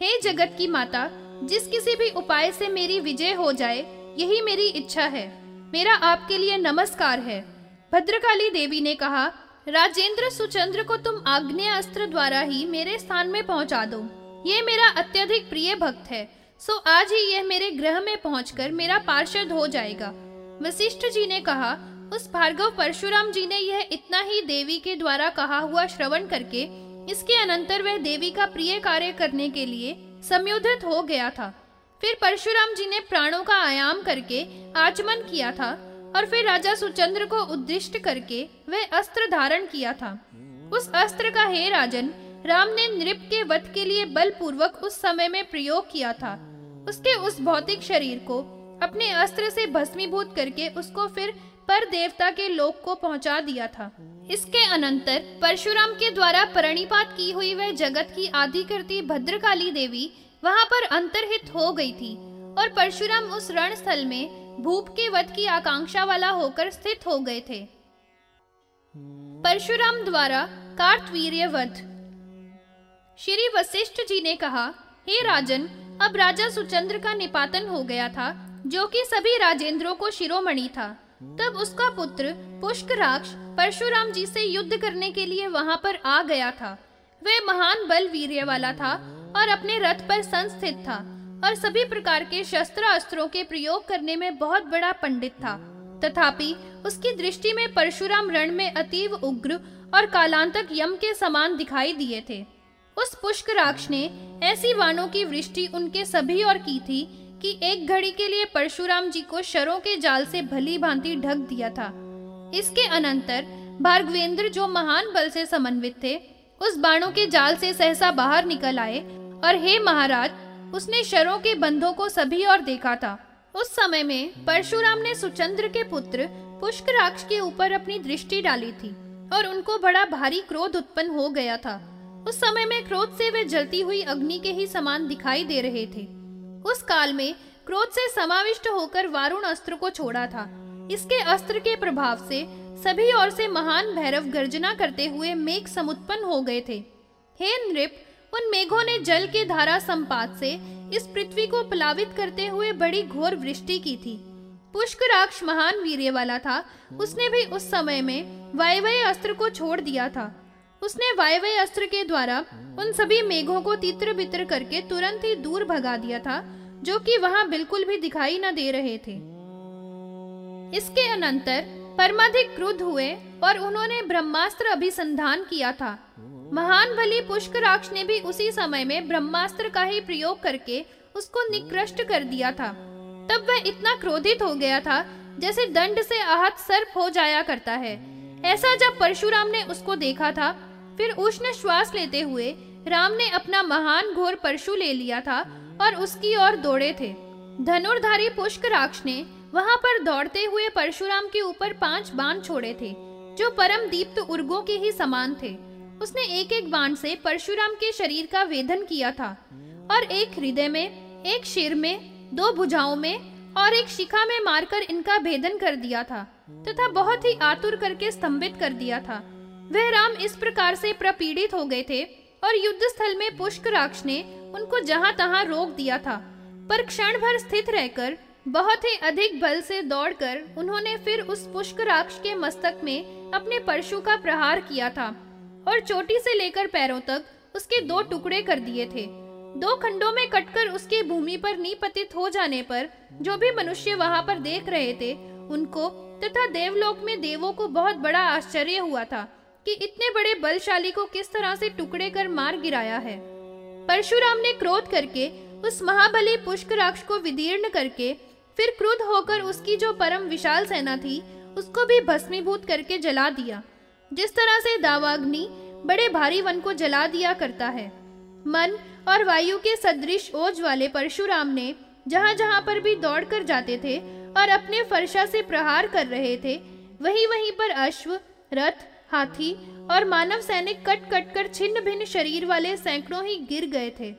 हे जगत की माता, जिस किसी भी उपाय से मेरी विजय हो जाए, यही मेरी इच्छा है। मेरा आपके लिए नमस्कार है। भद्रकाली देवी ने कहा, राजेंद्र सुचंद्र को तुम आग्नेय अस्त्र द्वारा ही मेरे स्थान में पहुँचा दो। ये मेरा अत्यधिक प्रिय भक्त है, सो आज ही यह मेरे ग्रह में पहुंचकर मेरा पार्षद हो जाएगा। वशिष्ठ जी ने कहा, उस भार्गव परशुराम जी ने यह इतना ही देवी के द्वारा कहा हुआ श्रवण करके इसके अनंतर वह देवी का प्रिय कार्य करने के लिए संयोधित हो गया था। फिर परशुराम जी ने प्राणों का आयाम करके आचमन किया था और फिर राजा सुचंद्र को उद्दिष्ट करके वह अस्त्र धारण किया था। उस अस्त्र का हे राजन, राम ने नृप के वध के लिए बलपूर्वक उस समय में प्रयोग किया था। उसके उस भौतिक शरीर को अपने अस्त्र से भस्मीभूत करके उसको फिर पर देवता के लोक को पहुँचा दिया था। इसके अनंतर परशुराम के द्वारा प्रणिपात की हुई वह जगत की आदि करती भद्रकाली देवी वहाँ पर अंतरहित हो गई थी और परशुराम उस रण स्थल में भूप के वध की आकांक्षा वाला होकर स्थित हो गए थे। परशुराम द्वारा कार्तवीर्य वध श्री वशिष्ठ जी ने कहा, हे राजन, अब राजा सुचंद्र का निपातन हो गया था, जो कि सभी राजेंद्रों को शिरोमणि था। तब उसका पुत्र पुष्कराक्ष परशुराम जी से युद्ध करने के लिए वहाँ पर आ गया था। वह महान बल वीर्य वाला था और अपने रथ पर संस्थित था और सभी प्रकार के शस्त्र अस्त्रों के प्रयोग करने में बहुत बड़ा पंडित था। तथापि उसकी दृष्टि में परशुराम रण में अतीव उग्र और कालांतक यम के समान दिखाई दिए थे। उस पुष्कराक्ष ने ऐसी वाणों की वृष्टि उनके सभी और की थी कि एक घड़ी के लिए परशुराम जी को शरों के जाल से भली भांति ढक दिया था। इसके अनंतर भार्गवेंद्र जो महान बल से समन्वित थे, उस बाणों के जाल से सहसा बाहर निकल आए और हे महाराज, उसने शरों के बंधों को सभी और देखा था। उस समय में परशुराम ने सुचंद्र के पुत्र पुष्कराक्ष के ऊपर अपनी दृष्टि डाली थी और उनको बड़ा भारी क्रोध उत्पन्न हो गया था। उस समय में क्रोध से वे जलती हुई अग्नि के ही समान दिखाई दे रहे थे। उस काल में क्रोध से समाविष्ट होकर वारुण अस्त्र को छोड़ा था। इसके अस्त्र के प्रभाव से सभी ओर से महान भैरव गर्जना करते हुए मेघ समुत्पन्न हो गए थे। हे नृप, उन मेघों ने जल के धारा संपात से इस पृथ्वी को प्लावित करते हुए बड़ी घोर वृष्टि की थी। पुष्कराक्ष महान वीर्य वाला था। उसने भी उस समय में वायवय अस्त्र को छोड़ दिया था। उसने वायवय अस्त्र के द्वारा उन सभी मेघों को तित्र बित्र करके तुरंत ही दूर भगा दिया था, जो कि वहाँ बिल्कुल भी दिखाई न दे रहे थे। इसके अनंतर परमाधिक क्रुद्ध हुए और उन्होंने ब्रह्मास्त्र अभिसंधान किया था। महान बलि पुष्कराक्ष ने भी उसी समय में ब्रह्मास्त्र का ही प्रयोग करके उसको निकृष्ट कर दिया था। तब वह इतना क्रोधित हो गया था, जैसे दंड से आहत सर्प हो जाया करता है। ऐसा जब परशुराम ने उसको देखा था फिर उष्ण श्वास लेते हुए राम ने अपना महान घोर परशु ले लिया था और उसकी ओर दौड़े थे। धनुर्धारी पुष्कराक्ष ने वहाँ पर दौड़ते हुए परशुराम के ऊपर पाँच बाण छोड़े थे, जो परम दीप्त उर्गों के ही समान थे। उसने एक एक बाण से परशुराम के शरीर का वेदन किया था और एक हृदय में, एक शिर में, दो भुजाओं में और एक शिखा में मारकर इनका भेदन कर दिया था तथा बहुत ही आतुर करके स्तंभित कर दिया था। वह राम इस प्रकार से प्रपीड़ित हो गए थे और युद्ध स्थल में पुष्कराक्ष ने उनको जहाँ तहां रोक दिया था। पर क्षण भर स्थित रहकर, बहुत ही अधिक बल से दौड़कर उन्होंने फिर उस पुष्कराक्ष के मस्तक में अपने परशु का प्रहार किया था और चोटी से लेकर पैरों तक उसके दो टुकड़े कर दिए थे। दो खंडों में कटकर उसके भूमि पर निपतित हो जाने पर जो भी मनुष्य वहाँ पर देख रहे थे, उनको तथा देवलोक में देवों को बहुत बड़ा आश्चर्य हुआ था। कि इतने बड़े बलशाली को किस तरह से टुकड़े कर मार गिराया है। परशुराम ने क्रोध करके उस महाबली पुष्कराक्ष को विदीर्ण करके फिर क्रुद्ध होकर उसकी जो परम विशाल सेना थी, उसको भी भस्मीभूत करके जला दिया, जिस तरह से दावाग्नि बड़े भारी वन को जला दिया करता है। मन और वायु के सदृश ओज वाले परशुराम ने जहाँ जहाँ पर भी दौड़ कर जाते थे और अपने फरशा से प्रहार कर रहे थे वहीं वहीं पर अश्व, रथ हाथी और मानव सैनिक कट कट कर छिन्न भिन्न शरीर वाले सैकड़ों ही गिर गए थे।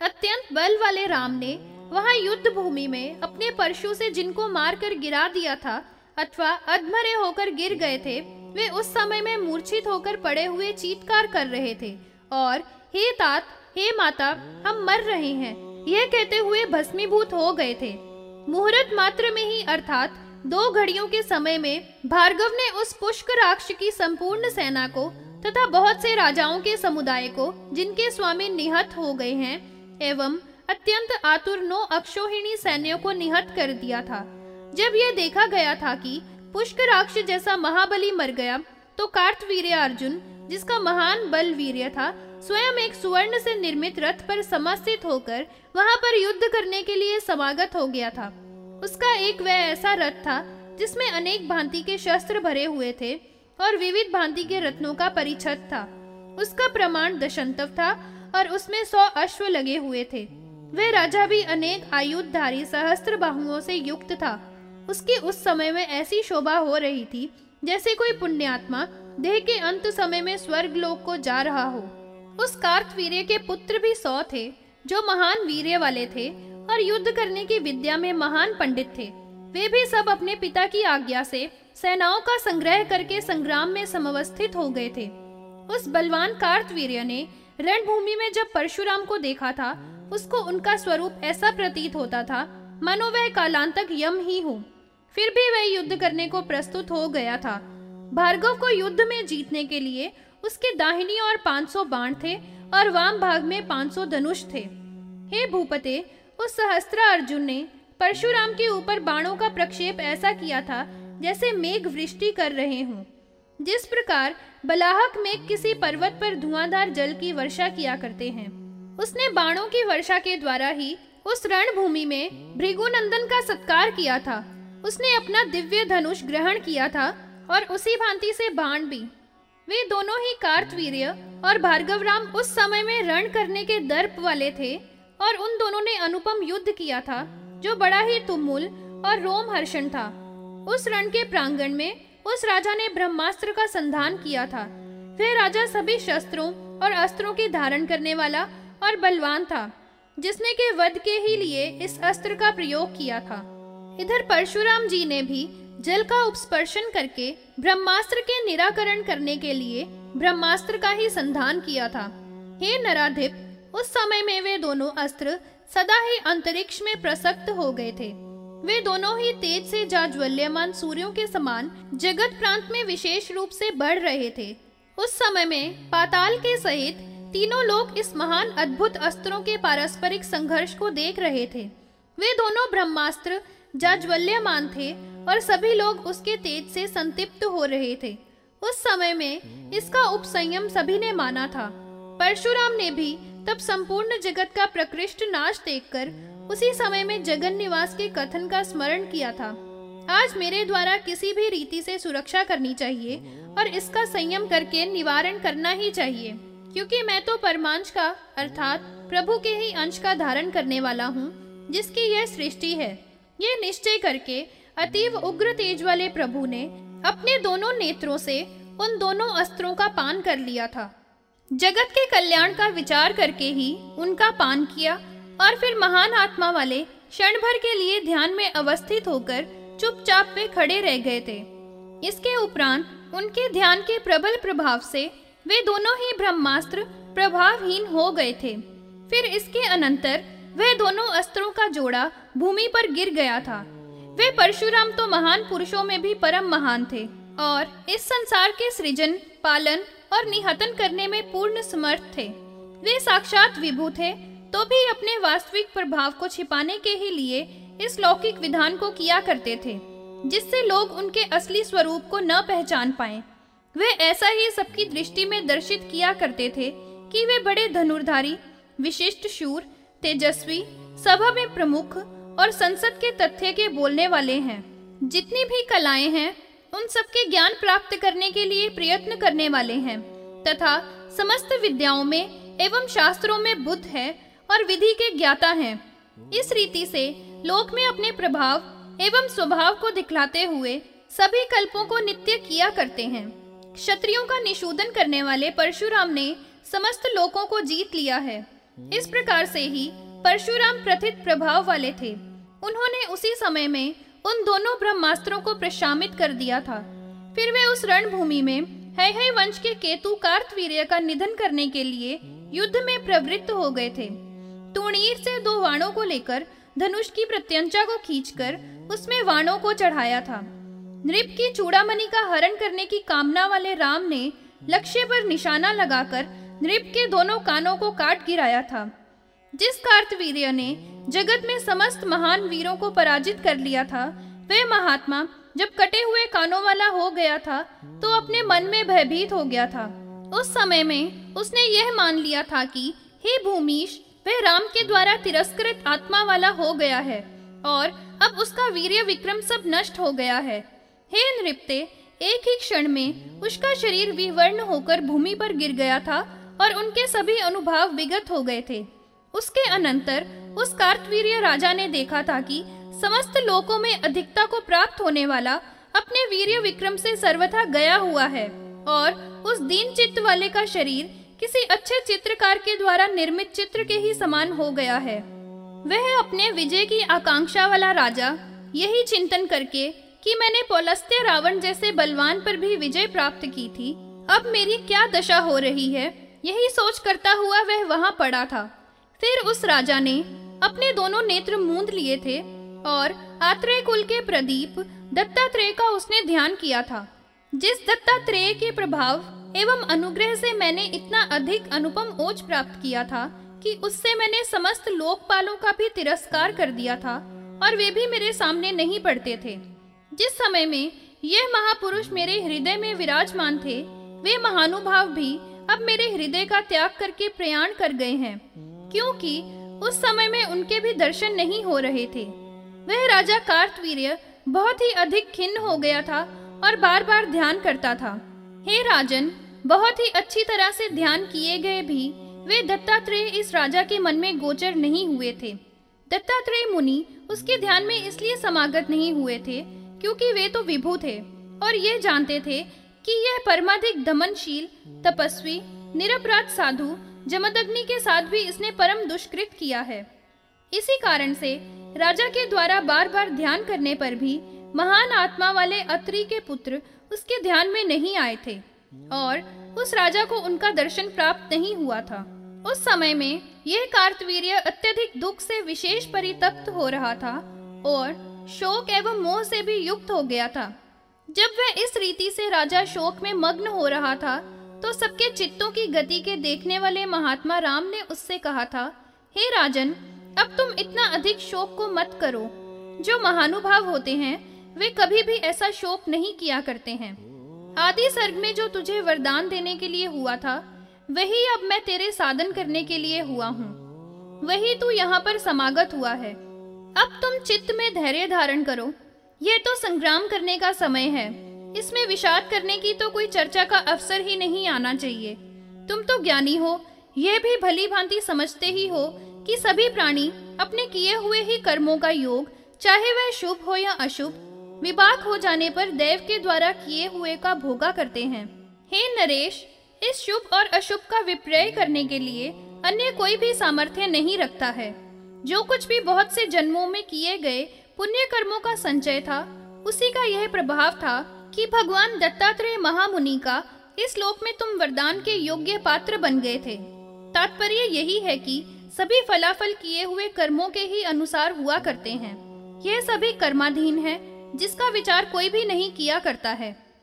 अत्यंत बल वाले राम ने वहाँ युद्ध भूमि में अपने परशु से जिनको मारकर गिरा दिया था अथवा अधमरे होकर गिर गए थे, वे उस समय में मूर्छित होकर पड़े हुए चीतकार कर रहे थे और, हे तात, हे माता, हम मर रहे हैं। यह कहते हुए भस्मीभूत हो गए थे। मुहूर्त मात्र में ही, अर्थात दो घड़ियों के समय में भार्गव ने उस पुष्क राक्ष की संपूर्ण सेना को तथा बहुत से राजाओं के समुदाय को, जिनके स्वामी निहत हो गए हैं, एवं अत्यंत आतुर नौ अक्षोहिणी सैन्यों को निहत कर दिया था। जब यह देखा गया था कि पुष्क राक्ष जैसा महाबली मर गया तो कार्तवीर्य अर्जुन, जिसका महान बल वीर्य था, स्वयं एक सुवर्ण से निर्मित रथ पर समस्थित होकर वहाँ पर युद्ध करने के लिए समागत हो गया था। उसका एक वह ऐसा रथ था, जिसमें अनेक भांति के शस्त्र भरे हुए थे और विविध भांति के रत्नों का परिच्छद था। उसका प्रमाण दशंतव था और उसमें सौ अश्व लगे हुए थे। वह राजा भी अनेक आयुधधारी सहस्त्र बाहुओं से युक्त था। उसकी उस समय में ऐसी शोभा हो रही थी, जैसे कोई पुण्यात्मा देह के अंत समय में स्वर्ग लोक को जा रहा हो। उस कार्तवीर्य के पुत्र भी सौ थे, जो महान वीर्य वाले थे और युद्ध करने की विद्या में महान पंडित थे। वे भी सब अपने पिता की आज्ञा से सेनाओं का संग्रह करके संग्राम में समवस्थित हो गए थे। उस बलवान कार्तवीर्य ने रणभूमि में जब परशुराम को देखा था, उसको उनका स्वरूप ऐसा प्रतीत होता था, मानो वह कालांतक यम ही हो। फिर भी वह युद्ध करने को प्रस्तुत हो गया था। भार्गव को युद्ध में जीतने के लिए उसके दाहिनी ओर 500 बाण थे और वाम भाग में 500 धनुष थे। हे भूपते उस सहस्त्र अर्जुन ने परशुराम के ऊपर बाणों का प्रक्षेप ऐसा किया था, जैसे मेघ वृष्टि कर रहे हों। जिस प्रकार बलाहक मेघ किसी पर्वत पर धुआंधार जल की वर्षा किया करते हैं, उसने बाणों की वर्षा के द्वारा ही उस रणभूमि में भृगुनंदन का सत्कार किया था। उसने अपना दिव्य धनुष ग्रहण किया था और उसी भांति से बाण भी। वे दोनों ही कार्तवीर्य और भार्गव राम उस समय में रण करने के दर्प वाले थे और उन दोनों ने अनुपम युद्ध किया था, जो बड़ा ही तुमुल और रोम हर्षण था। उस रण के प्रांगण में उस राजा ने ब्रह्मास्त्र का संधान किया था। वह राजा सभी शस्त्रों और अस्त्रों की धारण करने वाला और बलवान था, जिसने के वध के ही लिए इस अस्त्र का प्रयोग किया था। इधर परशुराम जी ने भी जल का उपस्पर्शन करके ब्रह्मास्त्र के निराकरण करने के लिए ब्रह्मास्त्र का ही संधान किया था। हे नराधिप उस समय में वे दोनों अस्त्र सदा ही अंतरिक्ष में प्रसक्त हो गए थे। वे दोनों ही तेज से जाज्वल्यमान सूर्यों के समान जगत प्रांत में विशेष रूप से बढ़ रहे थे। उस समय में पाताल के सहित तीनों लोग इस महान अद्भुत अस्त्रों के पारस्परिक संघर्ष को देख रहे थे। वे दोनों ब्रह्मास्त्र जाज्वल्यमान थे और सभी लोग उसके तेज से संतिप्त हो रहे थे। उस समय में इसका उपसंयम सभी ने माना था। परशुराम ने भी तब संपूर्ण जगत का प्रकृष्ट नाश देखकर उसी समय में जगन निवास के कथन का स्मरण किया था। आज मेरे द्वारा किसी भी रीति से सुरक्षा करनी चाहिए और इसका संयम करके निवारण करना ही चाहिए, क्योंकि मैं तो परमांश का, अर्थात प्रभु के ही अंश का धारण करने वाला हूँ, जिसकी यह सृष्टि है। ये निश्चय करके अतीव उग्र तेज वाले प्रभु ने अपने दोनों नेत्रों से उन दोनों अस्त्रों का पान कर लिया था। जगत के कल्याण का विचार करके ही उनका पान किया और फिर महान आत्मा वाले क्षण भर के लिए ध्यान में अवस्थित होकर चुपचाप वे खड़े रह गए थे। इसके उपरांत उनके ध्यान के प्रबल प्रभाव से वे दोनों ही ब्रह्मास्त्र प्रभावहीन हो गए थे। फिर इसके अनंतर वह दोनों अस्त्रों का जोड़ा भूमि पर गिर गया था। वे परशुराम तो महान पुरुषों में भी परम महान थे और इस संसार के सृजन, पालन और निहतन करने में पूर्ण समर्थ थे। वे साक्षात विभू थे तो भी अपने वास्तविक प्रभाव को छिपाने के ही लिए इस लौकिक विधान को किया करते थे, जिससे लोग उनके असली स्वरूप को न पहचान पाए। वे ऐसा ही सबकी दृष्टि में दर्शित किया करते थे कि वे बड़े धनुर्धारी, विशिष्ट शूर, तेजस्वी, सभा में प्रमुख और संसद के तथ्य के बोलने वाले हैं। जितनी भी कलाएँ हैं उन सबके ज्ञान प्राप्त करने के लिए प्रयत्न करने वाले हैं, तथा समस्त विद्याओं में एवं शास्त्रों में बुद्ध है और विधि के ज्ञाता हैं। इस रीति से लोक में अपने प्रभाव एवं स्वभाव को दिखलाते हुए सभी कल्पों को नित्य किया करते हैं। क्षत्रियों का निशोधन करने वाले परशुराम ने समस्त लोकों को जीत लिया है। इस प्रकार से ही परशुराम प्रथित प्रभाव वाले थे। उन्होंने उसी समय में उन दोनों ब्रह्मास्त्रों को प्रशामित कर दिया था। फिर वे उस रणभूमि में है है वंश के केतु कार्तवीर्य का निधन करने के लिए युद्ध में प्रवृत्त हो गए थे। तुणीर से दो वाणों को लेकर धनुष की प्रत्यंचा को खींचकर उसमें वाणों को चढ़ाया था। नृप की चूड़ामणि का हरण करने की कामना वाले राम ने लक्ष्य पर निशाना लगाकर नृप के दोनों कानों को काट गिराया था। जिस कार्तवीर्य ने जगत में समस्त महान वीरों को पराजित कर लिया था वह महात्मा जब कटे हुए कानों वाला हो गया था तो अपने मन में भयभीत हो गया था। उस समय में उसने यह मान लिया था कि, हे भूमीश वह राम के द्वारा तिरस्कृत आत्मा वाला हो गया है, और अब उसका वीर्य विक्रम सब नष्ट हो गया है। हे नृप्ते, एक ही क्षण में उसका शरीर विवर्ण होकर भूमि पर गिर गया था, और उनके सभी अनुभव विगत हो गए थे। उसके अनंतर उस कार्तवीर्य राजा ने देखा था कि समस्त लोकों में अधिकता को प्राप्त होने वाला अपने वीर्य विक्रम से सर्वथा गया हुआ है और उस दीन चित्त वाले का शरीर किसी अच्छे चित्रकार के द्वारा निर्मित चित्र के ही समान हो गया है। वह अपने विजय की आकांक्षा वाला राजा यही चिंतन करके कि मैंने पौलस्त्य रावण जैसे बलवान पर भी विजय प्राप्त की थी, अब मेरी क्या दशा हो रही है, यही सोच करता हुआ वह वहाँ पड़ा था। फिर उस राजा ने अपने दोनों नेत्र मूंद लिए थे और आत्रेय कुल के प्रदीप दत्तात्रेय का उसने ध्यान किया था। जिस दत्तात्रेय के प्रभाव एवं अनुग्रह से मैंने इतना अधिक अनुपम ओज प्राप्त किया था कि उससे मैंने समस्त लोकपालों का भी तिरस्कार कर दिया था और वे भी मेरे सामने नहीं पड़ते थे। जिस समय में यह महापुरुष मेरे हृदय में विराजमान थे, वे महानुभाव भी अब मेरे हृदय का त्याग करके प्रयाण कर गए हैं। क्योंकि उस समय में उनके भी दर्शन नहीं हो रहे थे। वह राजा कार्तवीर्य बहुत ही अधिक खिन्न हो गया था और बार बार ध्यान करता था। हे राजन, बहुत ही अच्छी तरह से ध्यान किए गए भी वे दत्तात्रेय इस राजा के मन में गोचर नहीं हुए थे। दत्तात्रेय मुनि उसके ध्यान में इसलिए समागत नहीं हुए थे क्योंकि वे तो विभू थे और ये जानते थे कि यह परमाधिक दमनशील, तपस्वी, निरपराध साधु जमदग्नि के साथ भी इसने परम दुष्कृत किया है। इसी कारण से राजा के द्वारा बार बार ध्यान करने पर भी महान आत्मा वाले अत्रि के पुत्र उसके ध्यान में नहीं आए थे और उस राजा को उनका दर्शन प्राप्त नहीं हुआ था। उस समय में यह कार्तवीर्य अत्यधिक दुख से विशेष परितप्त हो रहा था और शोक एवं मोह से भी युक्त हो गया था। जब वह इस रीति से राजा शोक में मग्न हो रहा था तो सबके चित्तों की गति के देखने वाले महात्मा राम ने उससे कहा था, हे राजन, अब तुम इतना अधिक शोक को मत करो। जो महानुभाव होते हैं, वे कभी भी ऐसा शोक नहीं किया करते हैं। आदि सर्ग में जो तुझे वरदान देने के लिए हुआ था, वही अब मैं तेरे साधन करने के लिए हुआ हूँ। वही तू यहाँ पर समागत हुआ है। अब तुम चित्त में धैर्य धारण करो। यह तो संग्राम करने का समय है। इसमें विषाद करने की तो कोई चर्चा का अवसर ही नहीं आना चाहिए। तुम तो ज्ञानी हो, यह भी भली भांति समझते ही हो कि सभी प्राणी अपने किए हुए ही कर्मों का योग, चाहे वह शुभ हो या अशुभ, विपाक हो जाने पर देव के द्वारा किए हुए का भोगा करते हैं। हे नरेश, इस शुभ और अशुभ का विप्रय करने के लिए अन्य कोई भी सामर्थ्य नहीं रखता है। जो कुछ भी बहुत से जन्मों में किए गए पुण्य कर्मों का संचय था, उसी का यह प्रभाव था कि भगवान दत्तात्रेय महामुनि का इस लोक में तुम वरदान के योग्य पात्र बन गए थे। तात्पर्य यही है कि सभी फलाफल किए हुए कर्मों के ही अनुसार हुआ करते हैं। यह सभी कर्माधीन है, जिसका विचार कोई भी नहीं किया करता है।